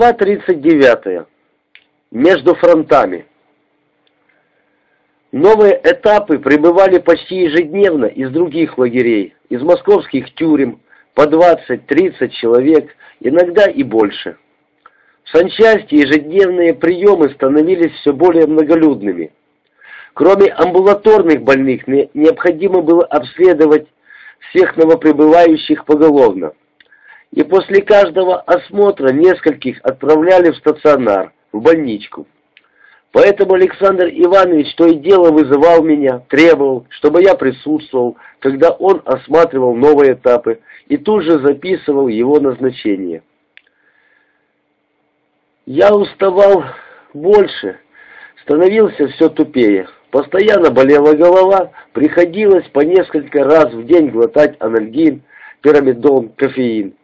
Глава 39. Между фронтами. Новые этапы прибывали почти ежедневно из других лагерей, из московских тюрем, по 20-30 человек, иногда и больше. В санчасти ежедневные приемы становились все более многолюдными. Кроме амбулаторных больных, необходимо было обследовать всех новоприбывающих поголовно. И после каждого осмотра нескольких отправляли в стационар, в больничку. Поэтому Александр Иванович то и дело вызывал меня, требовал, чтобы я присутствовал, когда он осматривал новые этапы, и тут же записывал его назначение. Я уставал больше, становился все тупее. Постоянно болела голова, приходилось по несколько раз в день глотать анальгин, пирамидон, кофеин.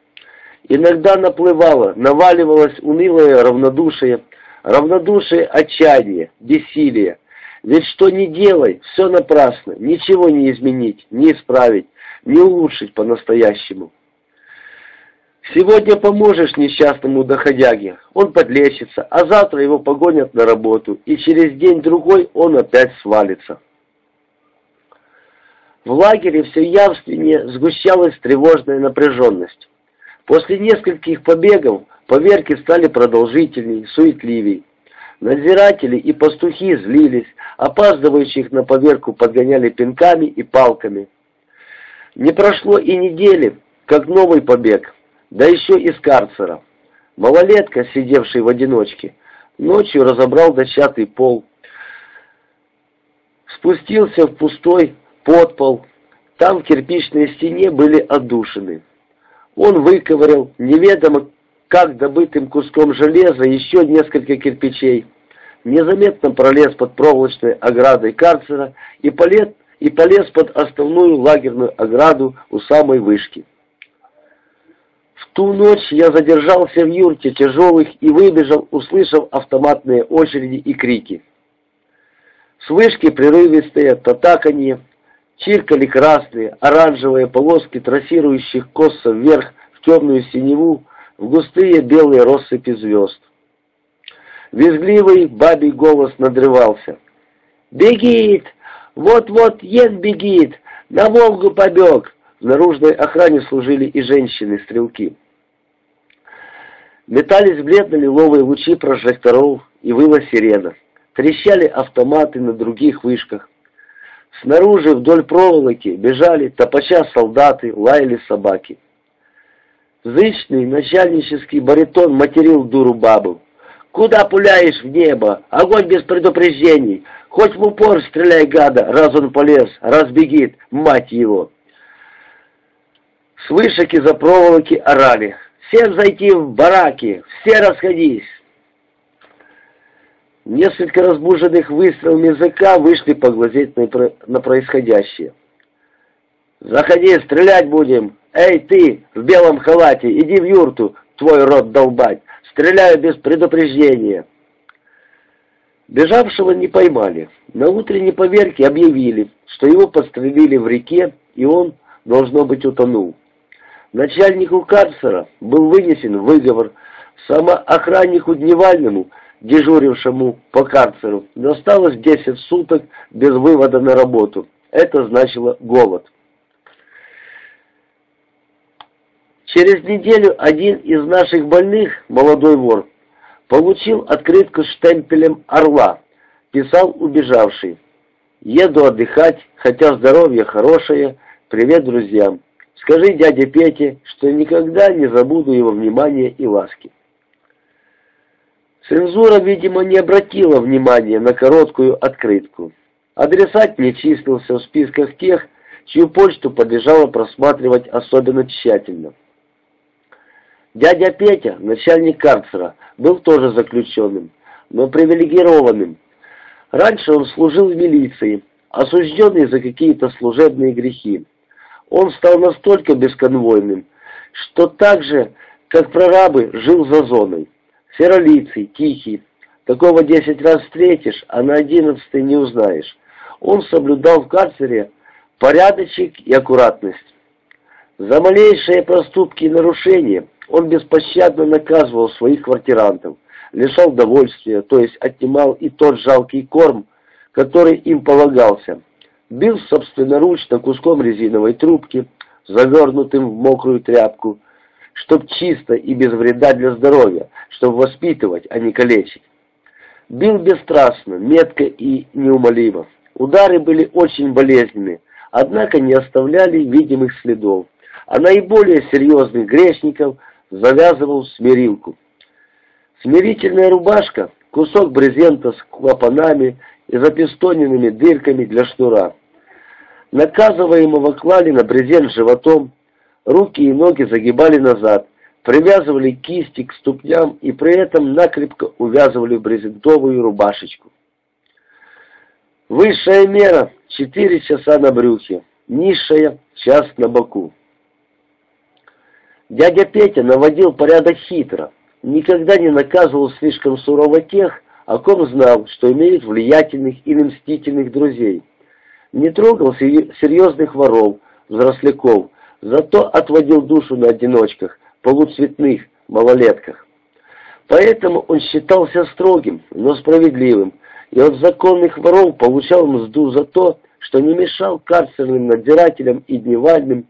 Иногда наплывало, наваливалось унылое равнодушие, равнодушие отчаяние, бессилие. Ведь что ни делай, все напрасно, ничего не изменить, не исправить, не улучшить по-настоящему. Сегодня поможешь несчастному доходяге, он подлечится, а завтра его погонят на работу, и через день-другой он опять свалится. В лагере все явственнее сгущалась тревожная напряженность. После нескольких побегов поверки стали продолжительней, суетливей. Надзиратели и пастухи злились, опаздывающих на поверку подгоняли пинками и палками. Не прошло и недели, как новый побег, да еще из карцера. Малолетка, сидевший в одиночке, ночью разобрал дощатый пол, спустился в пустой подпол, там в кирпичной стене были отдушины. Он выковырял неведомо как добытым куском железа еще несколько кирпичей, незаметно пролез под проволочной оградой карцера и полез, и полез под основную лагерную ограду у самой вышки. В ту ночь я задержался в юрте тяжелых и выбежал, услышав автоматные очереди и крики. С вышки прерывистые татаканье, Чиркали красные, оранжевые полоски трассирующих косо вверх в темную синеву, в густые белые россыпи звезд. Визгливый бабий голос надрывался. «Бегит! Вот-вот ед бегит! На Волгу побег!» В наружной охране служили и женщины-стрелки. Метались бледно-лиловые лучи прожекторов и выла сирена. Трещали автоматы на других вышках. Снаружи вдоль проволоки бежали топача солдаты, лаяли собаки. Зычный начальнический баритон материл дуру бабу. «Куда пуляешь в небо? Огонь без предупреждений! Хоть в упор стреляй, гада, раз он полез, раз бегит, мать его!» С вышек из-за проволоки орали. «Всем зайти в бараки! Все расходись!» Несколько разбуженных выстрелами языка вышли поглазеть на, на происходящее. «Заходи, стрелять будем! Эй, ты, в белом халате, иди в юрту, твой рот долбать! Стреляю без предупреждения!» Бежавшего не поймали. На утренней поверке объявили, что его подстрелили в реке, и он, должно быть, утонул. Начальнику карцера был вынесен выговор, самоохраннику Дневальному – дежурившему по карцеру, досталось 10 суток без вывода на работу. Это значило голод. Через неделю один из наших больных, молодой вор, получил открытку с штемпелем «Орла», писал убежавший. «Еду отдыхать, хотя здоровье хорошее, привет друзьям. Скажи дяде Пете, что никогда не забуду его внимания и ласки». Цензура, видимо, не обратила внимания на короткую открытку. Адресат не числился в списках тех, чью почту подлежало просматривать особенно тщательно. Дядя Петя, начальник карцера, был тоже заключенным, но привилегированным. Раньше он служил в милиции, осужденный за какие-то служебные грехи. Он стал настолько бесконвойным, что так же, как прорабы, жил за зоной. Серолицый, тихий. Такого десять раз встретишь, а на одиннадцатый не узнаешь. Он соблюдал в карцере порядочек и аккуратность. За малейшие проступки и нарушения Он беспощадно наказывал своих квартирантов, лишал довольствия, то есть отнимал и тот жалкий корм, который им полагался. Бил собственноручно куском резиновой трубки, завернутым в мокрую тряпку, чтоб чисто и без вреда для здоровья, чтобы воспитывать, а не калечить. Бил бесстрастно, метко и неумолимо. Удары были очень болезненны, однако не оставляли видимых следов, а наиболее серьезных грешников завязывал смирилку. Смирительная рубашка, кусок брезента с клапанами и запистоненными дырками для шнура. Наказываемого клали на брезент животом, руки и ноги загибали назад, привязывали кисти к ступням и при этом накрепко увязывали брезентовую рубашечку. Высшая мера — четыре часа на брюхе, низшая — час на боку. Дядя Петя наводил порядок хитро, никогда не наказывал слишком сурово тех, о ком знал, что имеют влиятельных или мстительных друзей. Не трогал серьезных воров, взросляков, зато отводил душу на одиночках, полуцветных, малолетках. Поэтому он считался строгим, но справедливым, и от законных воров получал мзду за то, что не мешал карцерным надзирателям и дневальным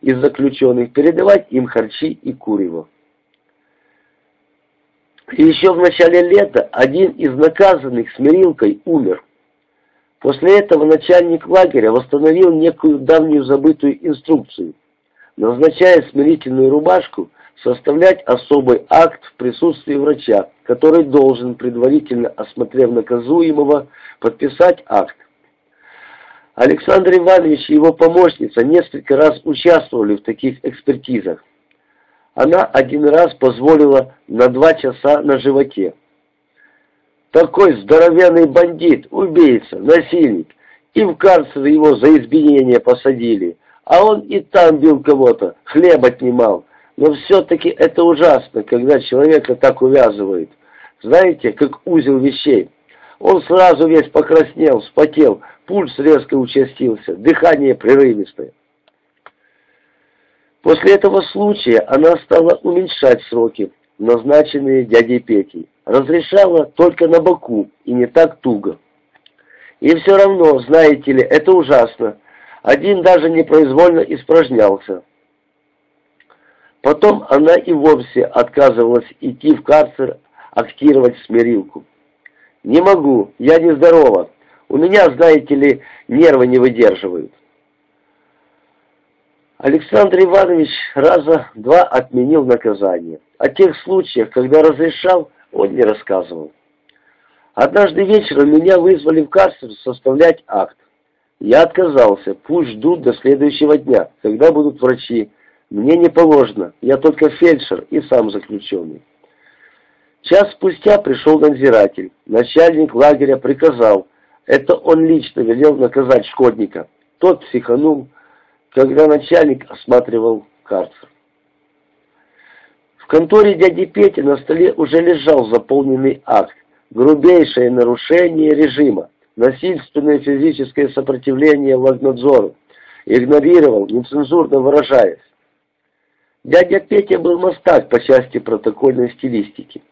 из заключенных передавать им харчи и курево. Еще в начале лета один из наказанных с Мирилкой умер. После этого начальник лагеря восстановил некую давнюю забытую инструкцию, назначая смирительную рубашку составлять особый акт в присутствии врача, который должен, предварительно осмотрев наказуемого, подписать акт. Александр Иванович и его помощница несколько раз участвовали в таких экспертизах. Она один раз позволила на два часа на животе. Такой здоровенный бандит, убийца, насильник. И в карцер его за избиение посадили. А он и там бил кого-то, хлеб отнимал. Но все-таки это ужасно, когда человека так увязывают. Знаете, как узел вещей. Он сразу весь покраснел, вспотел, пульс резко участился, дыхание прерывистое. После этого случая она стала уменьшать сроки, назначенные дядей Петей. Разрешала только на боку и не так туго. И все равно, знаете ли, это ужасно. Один даже непроизвольно испражнялся. Потом она и вовсе отказывалась идти в карцер, актировать смирилку. «Не могу, я нездорова. У меня, знаете ли, нервы не выдерживают». Александр Иванович раза два отменил наказание. О тех случаях, когда разрешал, он не рассказывал. Однажды вечером меня вызвали в карцер составлять акт. Я отказался, пусть ждут до следующего дня, когда будут врачи. Мне не положено, я только фельдшер и сам заключенный. Час спустя пришел надзиратель. Начальник лагеря приказал. Это он лично велел наказать шкодника. Тот психанул, когда начальник осматривал карцер. В конторе дяди Пети на столе уже лежал заполненный акт. Грубейшее нарушение режима, насильственное физическое сопротивление лагнадзору. Игнорировал, нецензурно выражаясь. Дядя Петя был мастак по части протокольной стилистики.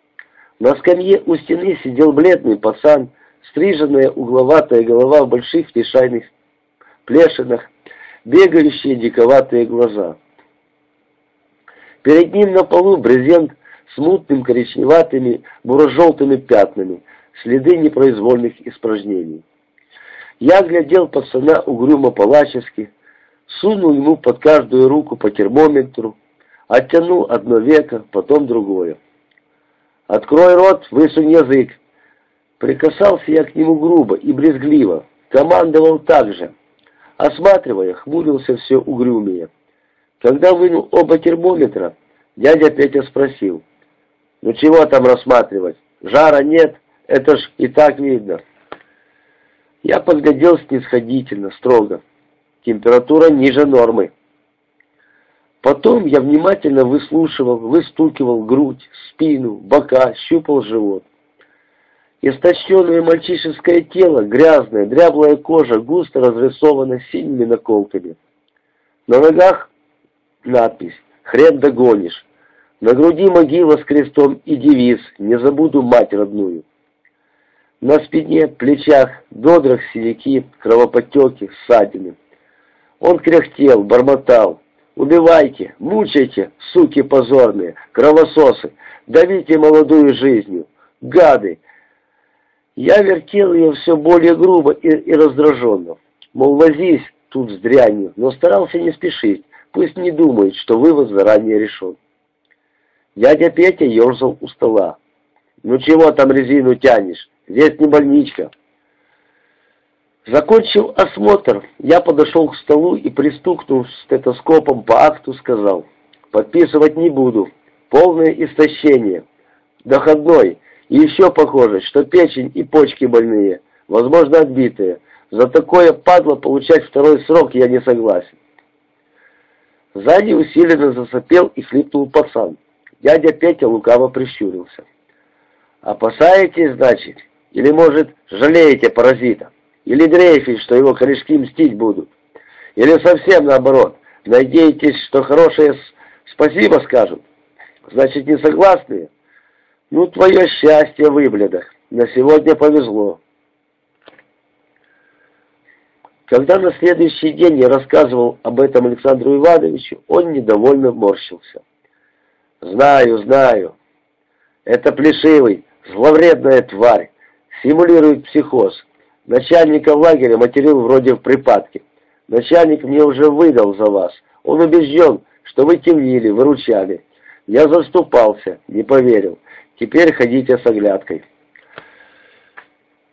На скамье у стены сидел бледный пацан, стриженная угловатая голова в больших лишайных плешинах, бегающие диковатые глаза. Перед ним на полу брезент с мутным коричневатыми буро-желтыми пятнами, следы непроизвольных испражнений. Я глядел пацана угрюмо-палачески, сунул ему под каждую руку по термометру, оттянул одно веко, потом другое. «Открой рот, высунь язык!» Прикасался я к нему грубо и брезгливо, командовал так же, Осматривая, хмурился все угрюмее. Когда вынул оба термометра, дядя Петя спросил, «Ну чего там рассматривать? Жара нет, это ж и так видно». Я подглядел снисходительно, строго. Температура ниже нормы. Потом я внимательно выслушивал, выстукивал грудь, спину, бока, щупал живот. Истощенное мальчишеское тело, грязная, дряблая кожа, густо разрисована синими наколками. На ногах надпись «Хрен догонишь». На груди могила с крестом и девиз «Не забуду мать родную». На спине, плечах, бедрах синяки, кровоподтеки, ссадины. Он кряхтел, бормотал. «Убивайте, мучайте, суки позорные, кровососы, давите молодую жизнью, гады!» Я вертел ее все более грубо и, и раздраженно. Мол, возись тут с дрянью, но старался не спешить, пусть не думает, что вывод заранее решен. Дядя Петя ерзал у стола. «Ну чего там резину тянешь? Здесь не больничка». Закончив осмотр, я подошел к столу и, пристукнув стетоскопом по акту, сказал, «Подписывать не буду. Полное истощение. Доходной. И еще похоже, что печень и почки больные, возможно, отбитые. За такое падло получать второй срок я не согласен». Сзади усиленно засопел и хлипнул пацан. Дядя Петя лукаво прищурился. «Опасаетесь, значит? Или, может, жалеете паразита? Или дрейфить, что его корешки мстить будут? Или совсем наоборот, надеетесь, что хорошее спасибо скажут? Значит, не согласны? Ну, твое счастье, выблядах. На сегодня повезло». Когда на следующий день я рассказывал об этом Александру Ивановичу, он недовольно морщился. Знаю, знаю. Это плешивый, зловредная тварь. Симулирует психоз. Начальника лагеря материл вроде в припадке. Начальник мне уже выдал за вас. Он убежден, что вы темнили, выручали. Я заступался, не поверил. Теперь ходите с оглядкой.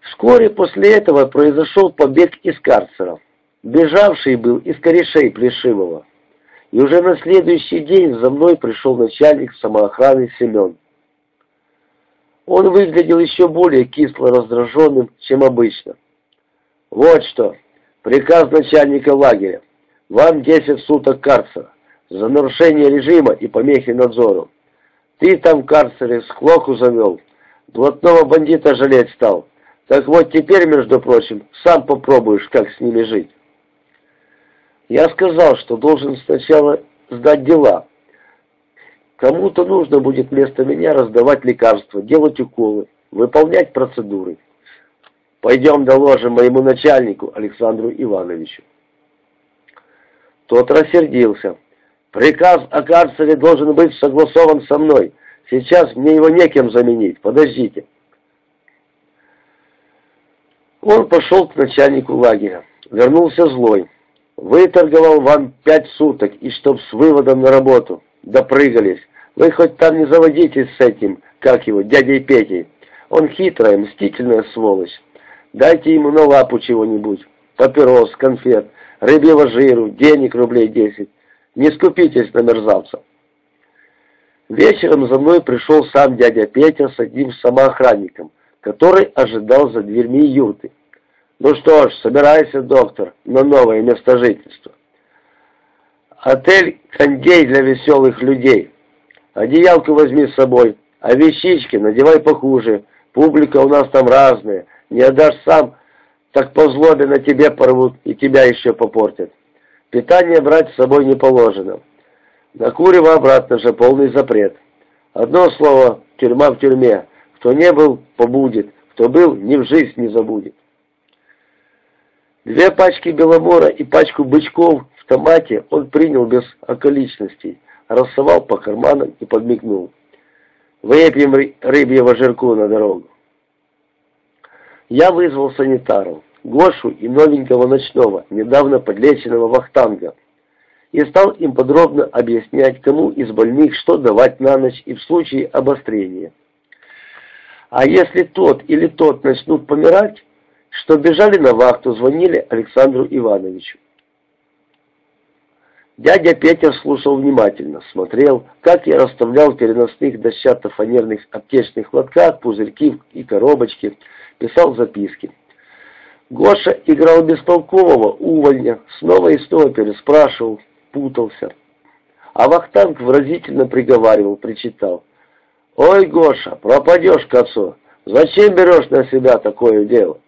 Вскоре после этого произошел побег из карцера. Бежавший был из корешей Плешивого и уже на следующий день за мной пришел начальник самоохраны Семен. Он выглядел еще более кисло раздраженным, чем обычно. «Вот что, приказ начальника лагеря. Вам 10 суток карцера за нарушение режима и помехи надзору. Ты там в карцере склоку завел, блатного бандита жалеть стал. Так вот теперь, между прочим, сам попробуешь, как с ними жить». Я сказал, что должен сначала сдать дела. Кому-то нужно будет вместо меня раздавать лекарства, делать уколы, выполнять процедуры. Пойдем доложим моему начальнику Александру Ивановичу. Тот рассердился. Приказ о карцере должен быть согласован со мной. Сейчас мне его некем заменить. Подождите. Он пошел к начальнику лагеря. Вернулся злой. Выторговал вам пять суток, и чтоб с выводом на работу. Допрыгались. Вы хоть там не заводитесь с этим, как его, дядей Петей. Он хитрая, мстительная сволочь. Дайте ему на лапу чего-нибудь. Папирос, конфет, рыбьего жиру, денег рублей десять. Не скупитесь на мерзавца. Вечером за мной пришел сам дядя Петя с одним самоохранником, который ожидал за дверьми юрты. Ну что ж, собирайся, доктор, на новое место жительства. Отель «Кондей» для веселых людей. Одеялку возьми с собой, а вещички надевай похуже. Публика у нас там разная. Не отдашь сам, так по злобе на тебе порвут и тебя еще попортят. Питание брать с собой не положено. На курево обратно же полный запрет. Одно слово, тюрьма в тюрьме. Кто не был, побудет. Кто был, ни в жизнь не забудет. Две пачки беломора и пачку бычков в томате он принял без околичностей, рассовал по карманам и подмигнул. «Выпьем рыбьего жирку на дорогу». Я вызвал санитаров, Гошу и новенького ночного, недавно подлеченного вахтанга, и стал им подробно объяснять, кому из больных что давать на ночь и в случае обострения. А если тот или тот начнут помирать, что бежали на вахту, звонили Александру Ивановичу. Дядя Петя слушал внимательно, смотрел, как я расставлял в переносных дощато-фанерных аптечных лотках пузырьки и коробочки, писал записки. Гоша играл бестолкового увольня, снова и снова переспрашивал, путался. А Вахтанг выразительно приговаривал, причитал. «Ой, Гоша, пропадешь к отцу! Зачем берешь на себя такое дело?»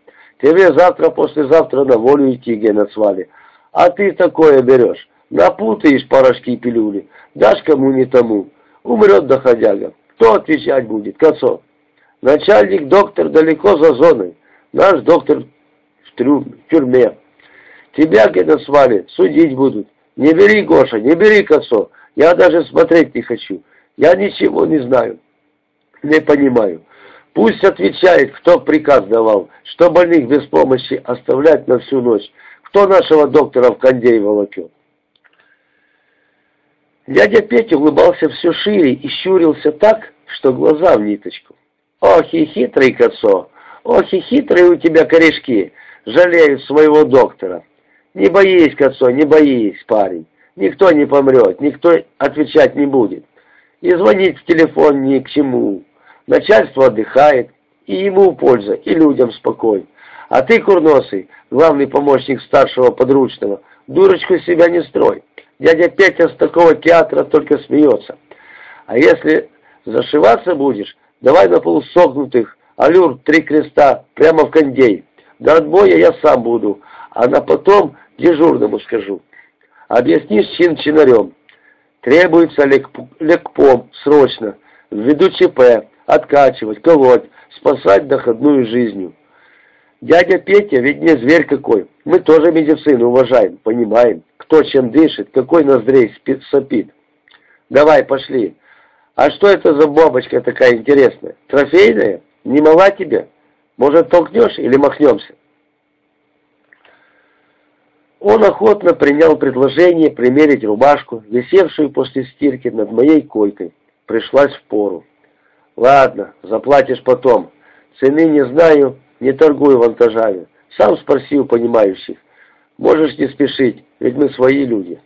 Тебе завтра-послезавтра на волю идти, Геноцвали. А ты такое берешь. Напутаешь порошки и пилюли. Дашь кому не тому. Умрет доходяга. Кто отвечать будет, Кацо? Начальник доктор далеко за зоной. Наш доктор в, трюм, в тюрьме. Тебя, где-то свали, судить будут. Не бери, Гоша, не бери, Кацо. Я даже смотреть не хочу. Я ничего не знаю. Не понимаю. Пусть отвечает, кто приказ давал, что больных без помощи оставлять на всю ночь. Кто нашего доктора в кондей волокет? Дядя Петя улыбался все шире и щурился так, что глаза в ниточку. «Ох и хитрый косо! Ох и хитрые у тебя корешки! Жалеют своего доктора! Не боись, косо, не боись, парень! Никто не помрет, никто отвечать не будет. И звонить в телефон ни к чему. Начальство отдыхает, и ему польза, и людям спокой. А ты, курносый, главный помощник старшего подручного, дурочку себя не строй. Дядя Петя с такого театра только смеется. А если зашиваться будешь, давай на полусогнутых, алюр, три креста, прямо в кондей. До отбоя я сам буду, а на потом дежурному скажу. Объяснишь чин-чинарем. Требуется лекпом срочно, ввиду ЧП, откачивать, колоть, спасать доходную жизнью. Дядя Петя ведь не зверь какой. Мы тоже медицину уважаем, понимаем, кто чем дышит, какой ноздрей спит, сопит. Давай, пошли. А что это за бабочка такая интересная? Трофейная? Не мала тебе? Может, толкнешь или махнемся? Он охотно принял предложение примерить рубашку, висевшую после стирки над моей койкой. Пришлась в пору. Ладно, заплатишь потом. Цены не знаю, не торгую вантажами. Сам спроси у понимающих. Можешь не спешить, ведь мы свои люди.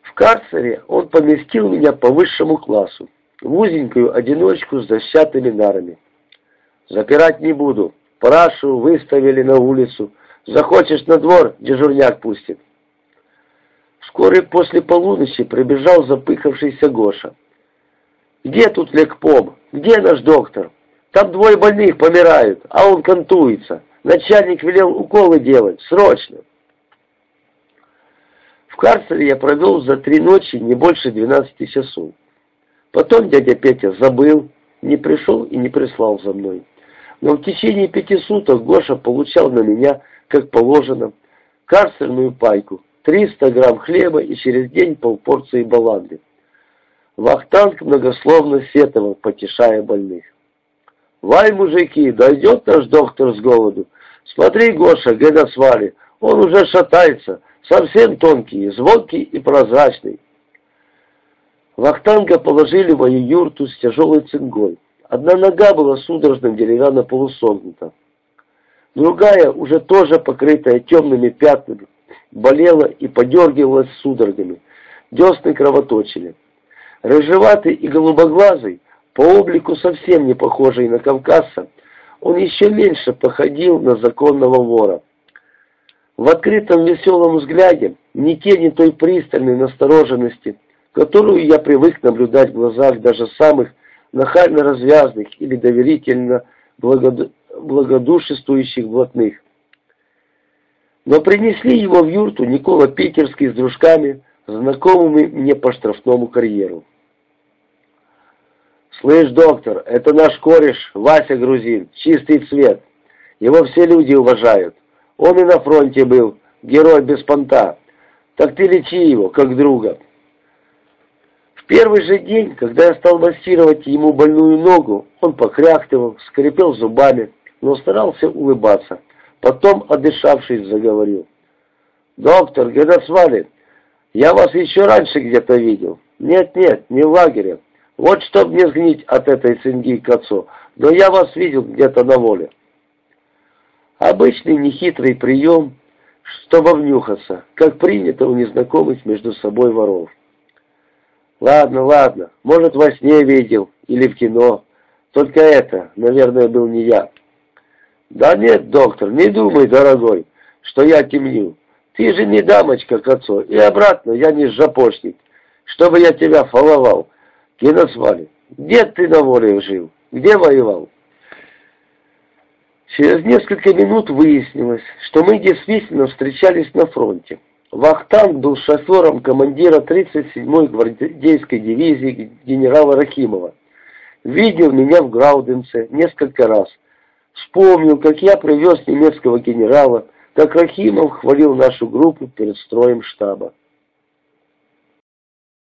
В карцере он поместил меня по высшему классу, в узенькую одиночку с дощатыми нарами. Запирать не буду. Парашу выставили на улицу. Захочешь на двор, дежурняк пустит. Вскоре после полуночи прибежал запыхавшийся Гоша. «Где тут лекпом? Где наш доктор?» Там двое больных помирают, а он контуется. Начальник велел уколы делать, срочно. В карцере я провел за три ночи не больше 12 часов. Потом дядя Петя забыл, не пришел и не прислал за мной. Но в течение пяти суток Гоша получал на меня, как положено, карцерную пайку, 300 грамм хлеба и через день полпорции баланды. Вахтанг многословно сетовал, потешая больных. Вай, мужики, дойдет наш доктор с голоду. Смотри, Гоша, где на свале, он уже шатается, совсем тонкий, звонкий и прозрачный. Вахтанга положили в юрту с тяжелой цингой. Одна нога была судорожно деревянно полусогнута. Другая, уже тоже покрытая темными пятнами, болела и подергивалась судорогами. Десны кровоточили. Рыжеватый и голубоглазый, по облику совсем не похожий на кавказца, он еще меньше походил на законного вора. В открытом веселом взгляде ни тени той пристальной настороженности, которую я привык наблюдать в глазах даже самых нахально развязных или доверительно благоду... благодушествующих блатных. Но принесли его в юрту Никола Питерский с дружками, знакомыми мне по штрафному карьеру. «Слышь, доктор, это наш кореш, Вася Грузин, чистый цвет. Его все люди уважают. Он и на фронте был, герой без понта. Так ты лечи его, как друга». В первый же день, когда я стал массировать ему больную ногу, он покряхтывал, скрипел зубами, но старался улыбаться. Потом, отдышавшись, заговорил. «Доктор, где свали? Я вас еще раньше где-то видел. Нет-нет, не в лагере. Вот чтоб не сгнить от этой цинги к отцу, но я вас видел где-то на воле. Обычный нехитрый прием, чтобы внюхаться, как принято у незнакомых между собой воров. Ладно, ладно, может, во сне видел или в кино. Только это, наверное, был не я. Да нет, доктор, не думай, дорогой, что я темню. Ты же не дамочка к отцу, и обратно я не жопошник, чтобы я тебя фаловал. Киносвали, где ты на воле жил? Где воевал? Через несколько минут выяснилось, что мы действительно встречались на фронте. Вахтанг был шофером командира 37-й гвардейской дивизии генерала Рахимова. Видел меня в Грауденце несколько раз. Вспомнил, как я привез немецкого генерала, как Рахимов хвалил нашу группу перед строем штаба.